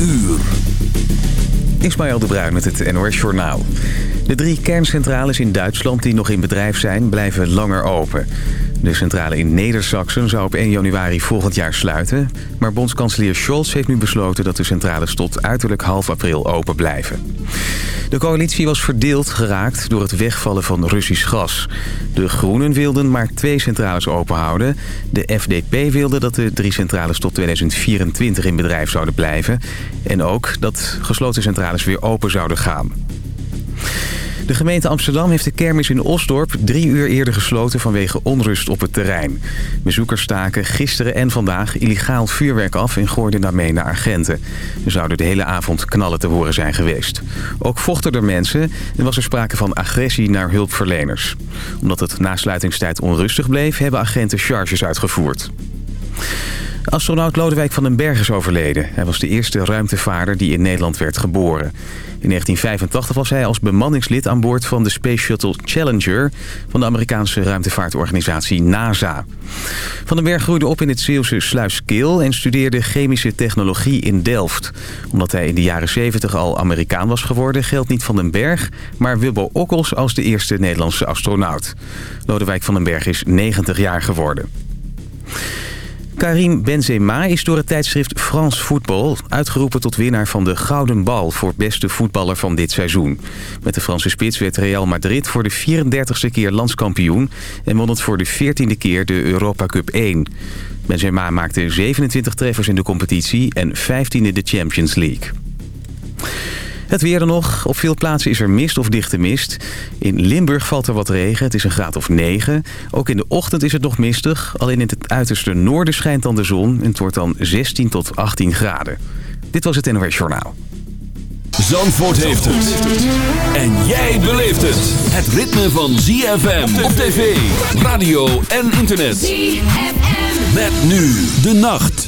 uur. Ismaël de Bruin met het NOS Journaal. De drie kerncentrales in Duitsland die nog in bedrijf zijn, blijven langer open. De centrale in Neder-Saxen zou op 1 januari volgend jaar sluiten. Maar bondskanselier Scholz heeft nu besloten dat de centrales tot uiterlijk half april open blijven. De coalitie was verdeeld geraakt door het wegvallen van Russisch gas. De Groenen wilden maar twee centrales openhouden. De FDP wilde dat de drie centrales tot 2024 in bedrijf zouden blijven. En ook dat gesloten centrales weer open zouden gaan. De gemeente Amsterdam heeft de kermis in Osdorp drie uur eerder gesloten vanwege onrust op het terrein. Bezoekers staken gisteren en vandaag illegaal vuurwerk af en gooiden daarmee naar agenten. Er zouden de hele avond knallen te horen zijn geweest. Ook vochten er mensen en was er sprake van agressie naar hulpverleners. Omdat het na sluitingstijd onrustig bleef, hebben agenten charges uitgevoerd. Astronaut Lodewijk van den Berg is overleden. Hij was de eerste ruimtevaarder die in Nederland werd geboren. In 1985 was hij als bemanningslid aan boord van de Space Shuttle Challenger... van de Amerikaanse ruimtevaartorganisatie NASA. Van den Berg groeide op in het Zeeuwse Sluiskeel... en studeerde chemische technologie in Delft. Omdat hij in de jaren 70 al Amerikaan was geworden... geldt niet Van den Berg, maar Wilbo Okkels als de eerste Nederlandse astronaut. Lodewijk van den Berg is 90 jaar geworden. Karim Benzema is door het tijdschrift France Football uitgeroepen tot winnaar van de Gouden Bal voor beste voetballer van dit seizoen. Met de Franse spits werd Real Madrid voor de 34ste keer landskampioen en won het voor de 14e keer de Europa Cup 1. Benzema maakte 27 treffers in de competitie en 15e de Champions League. Het weer dan nog. Op veel plaatsen is er mist of dichte mist. In Limburg valt er wat regen. Het is een graad of 9. Ook in de ochtend is het nog mistig. Alleen in het uiterste noorden schijnt dan de zon. En het wordt dan 16 tot 18 graden. Dit was het NOS Journaal. Zandvoort heeft het. En jij beleeft het. Het ritme van ZFM op tv, radio en internet. ZFM. Met nu de nacht.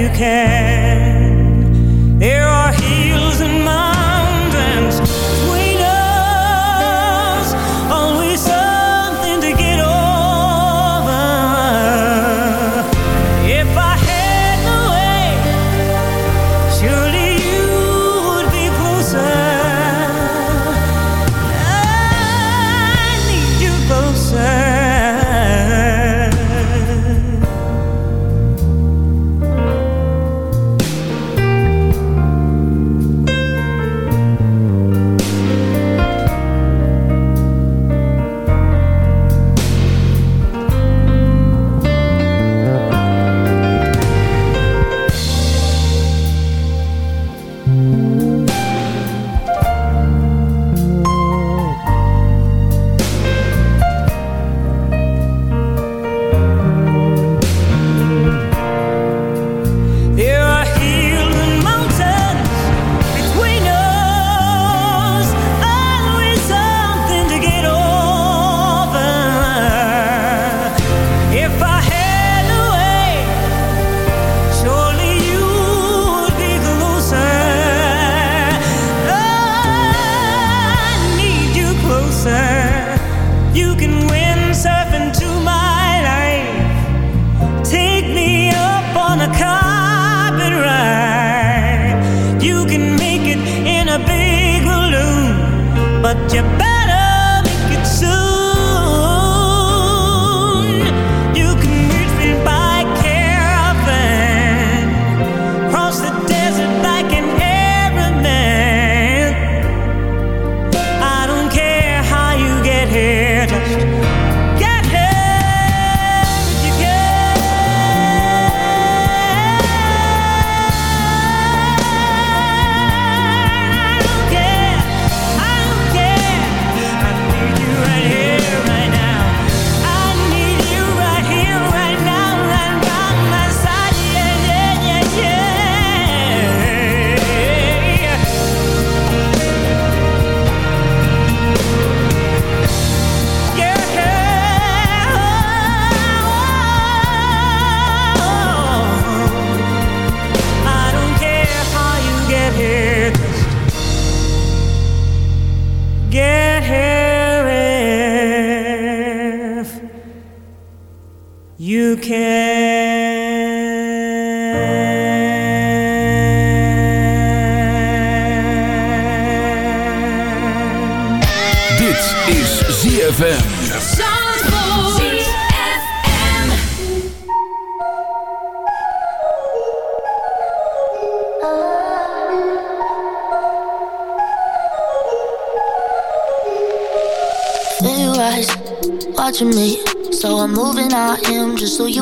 In my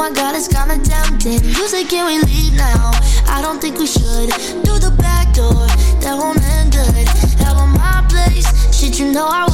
my god, it's kinda tempting. You say, can we leave now? I don't think we should. Through the back door, that won't end good. Hell on my place, shit, you know I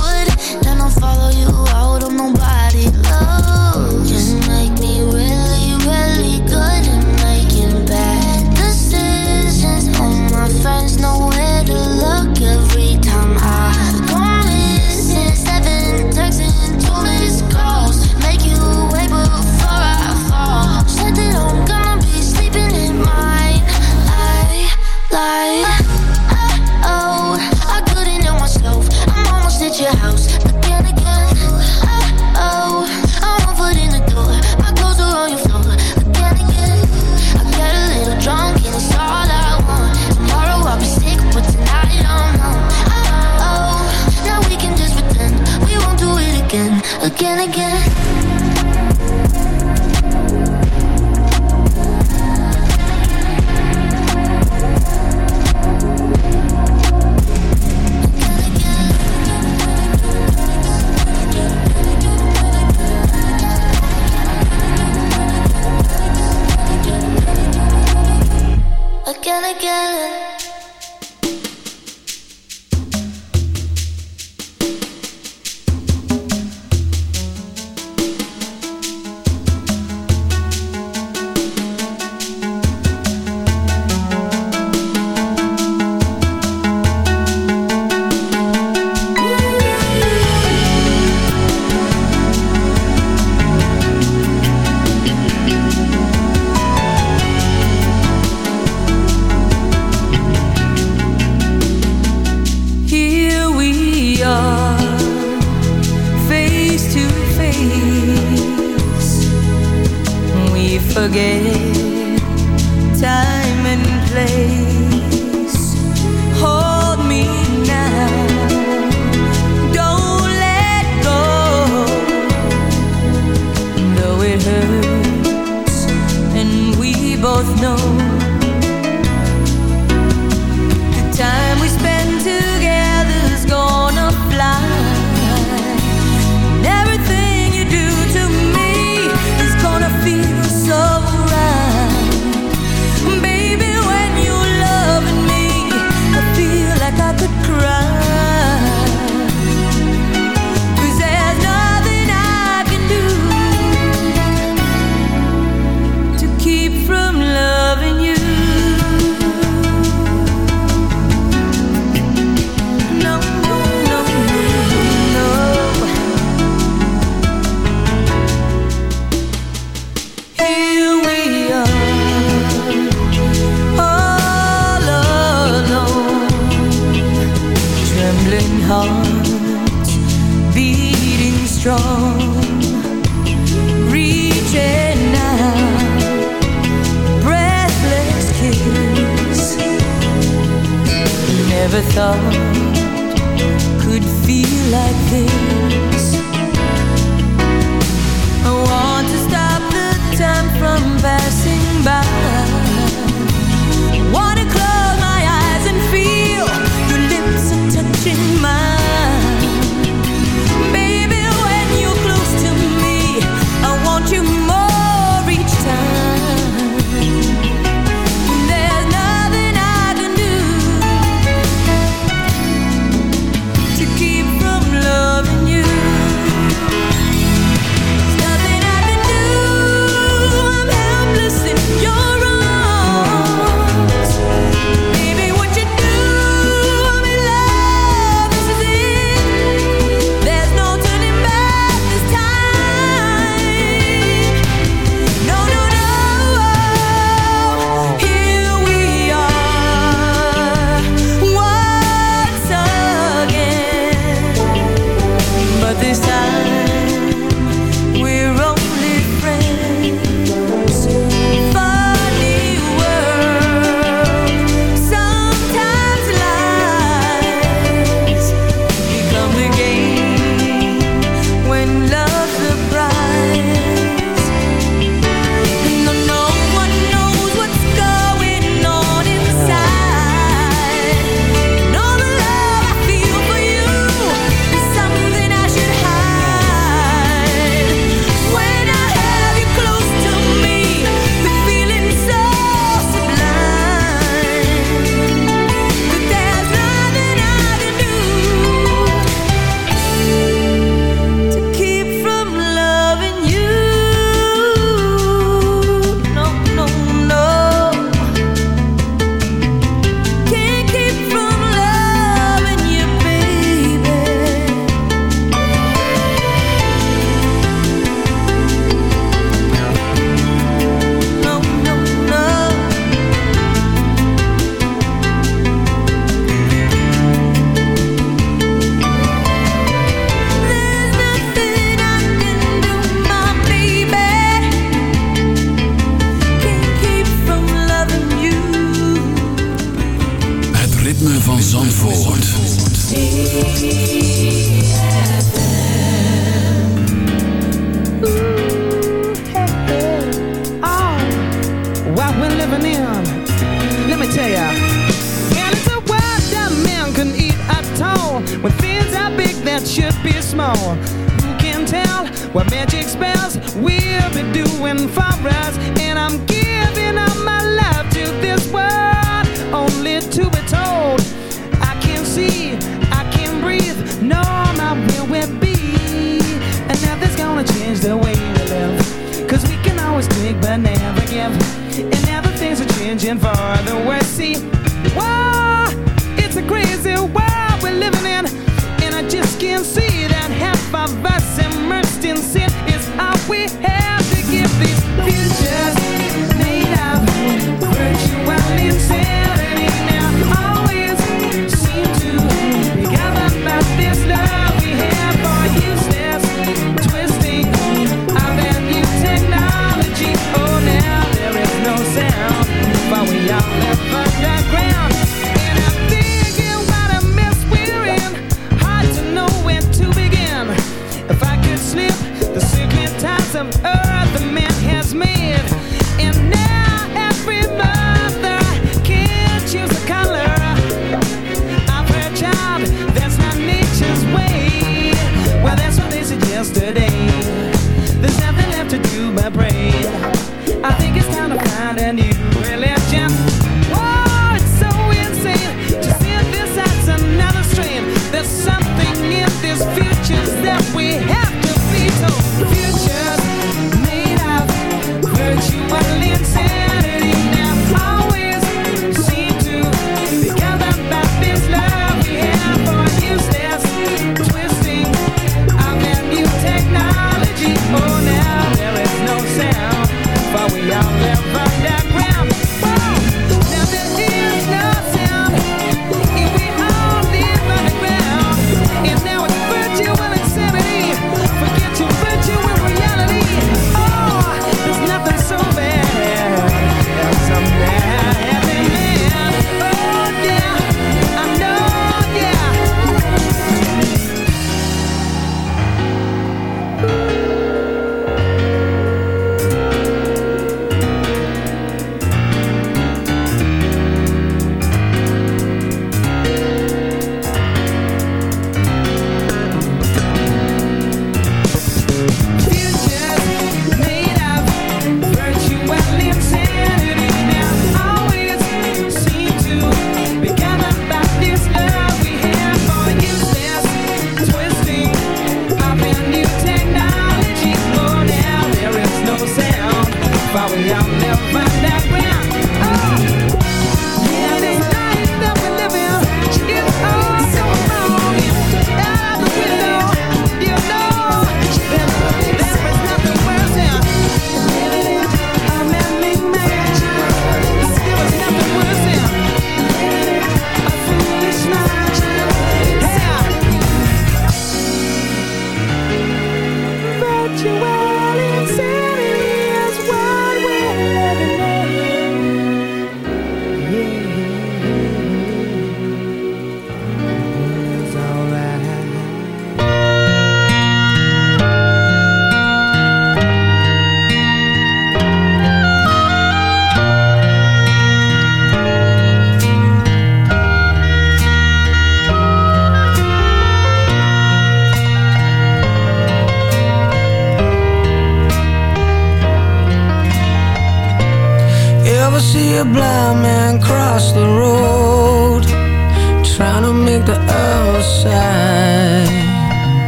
again love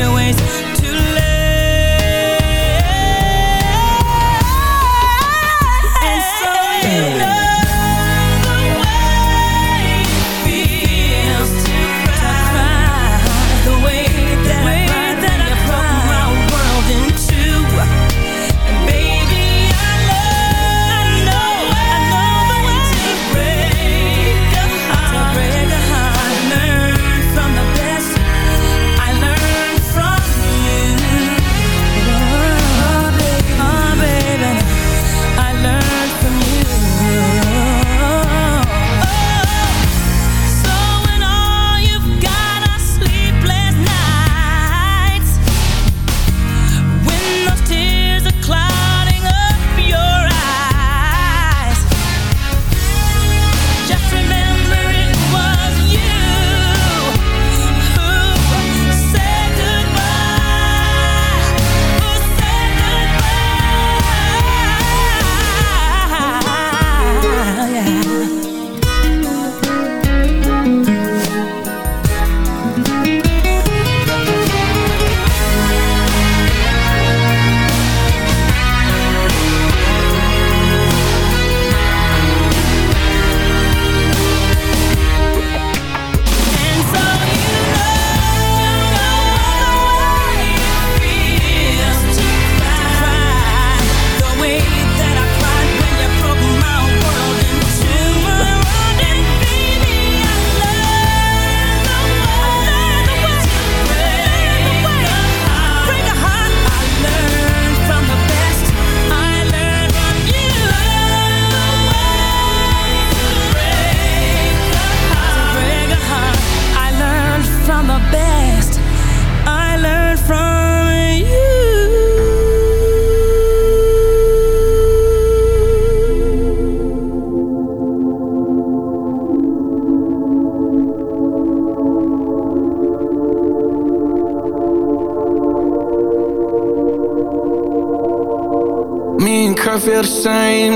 your ways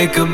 take a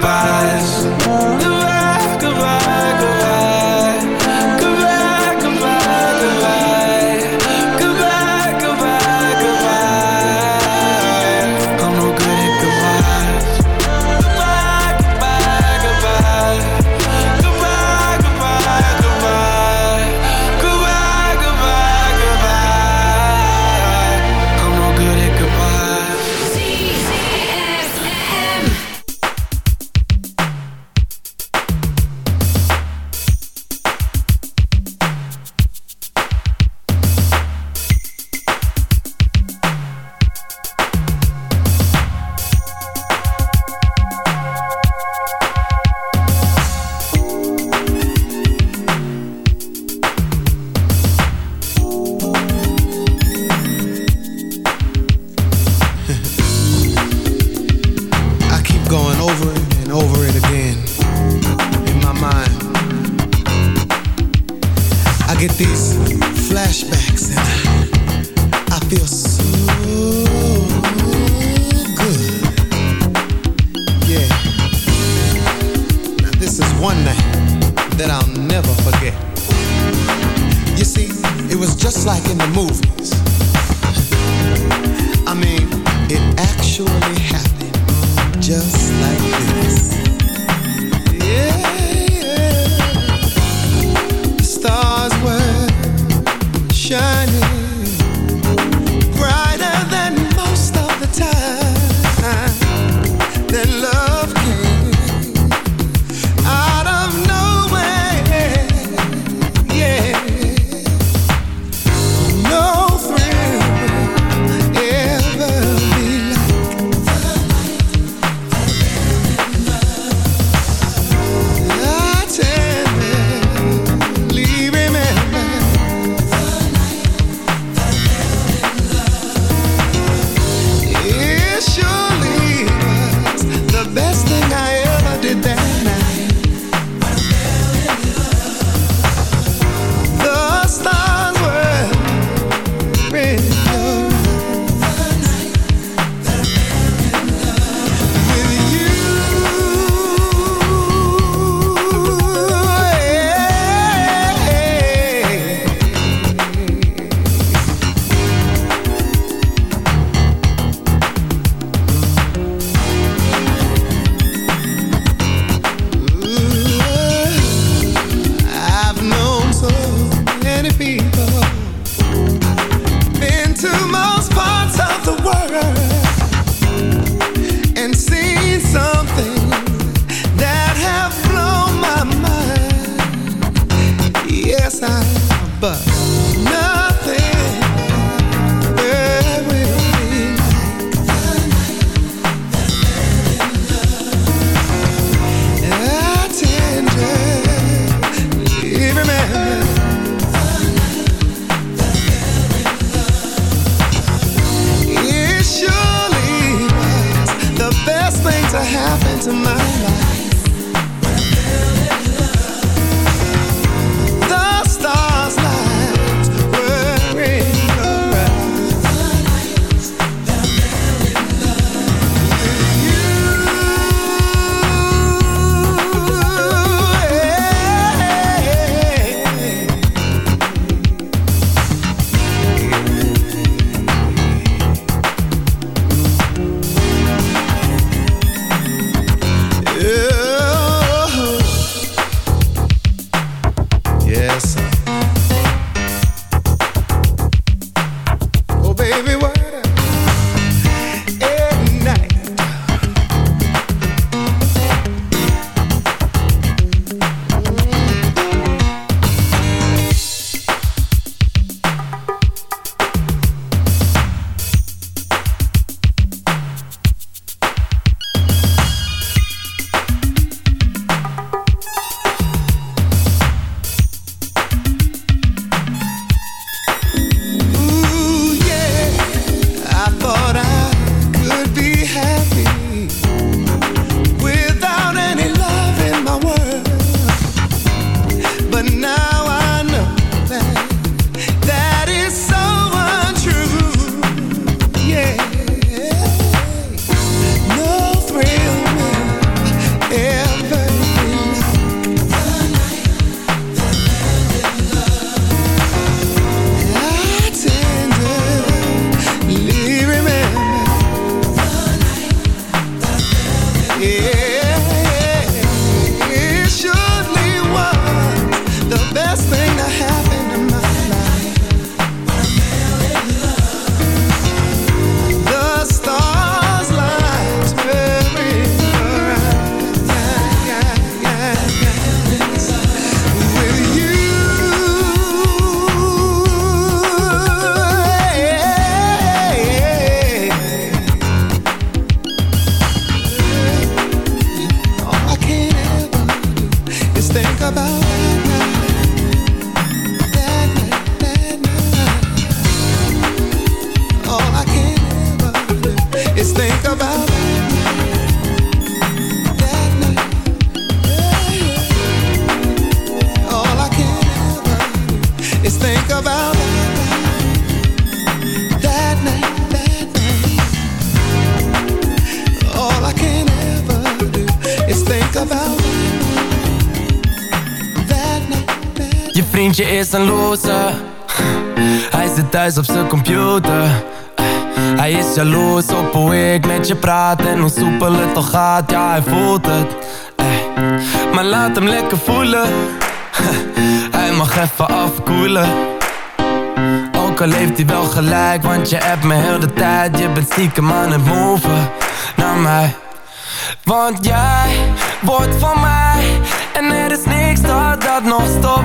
computer. Hij is jaloers op hoe ik met je praat en hoe soepel het toch gaat. Ja, hij voelt het. Maar laat hem lekker voelen. Hij mag even afkoelen. Ook al heeft hij wel gelijk, want je hebt me heel de tijd. Je bent stiekem aan het move naar mij. Want jij wordt van mij en er is niks dat dat nog stopt.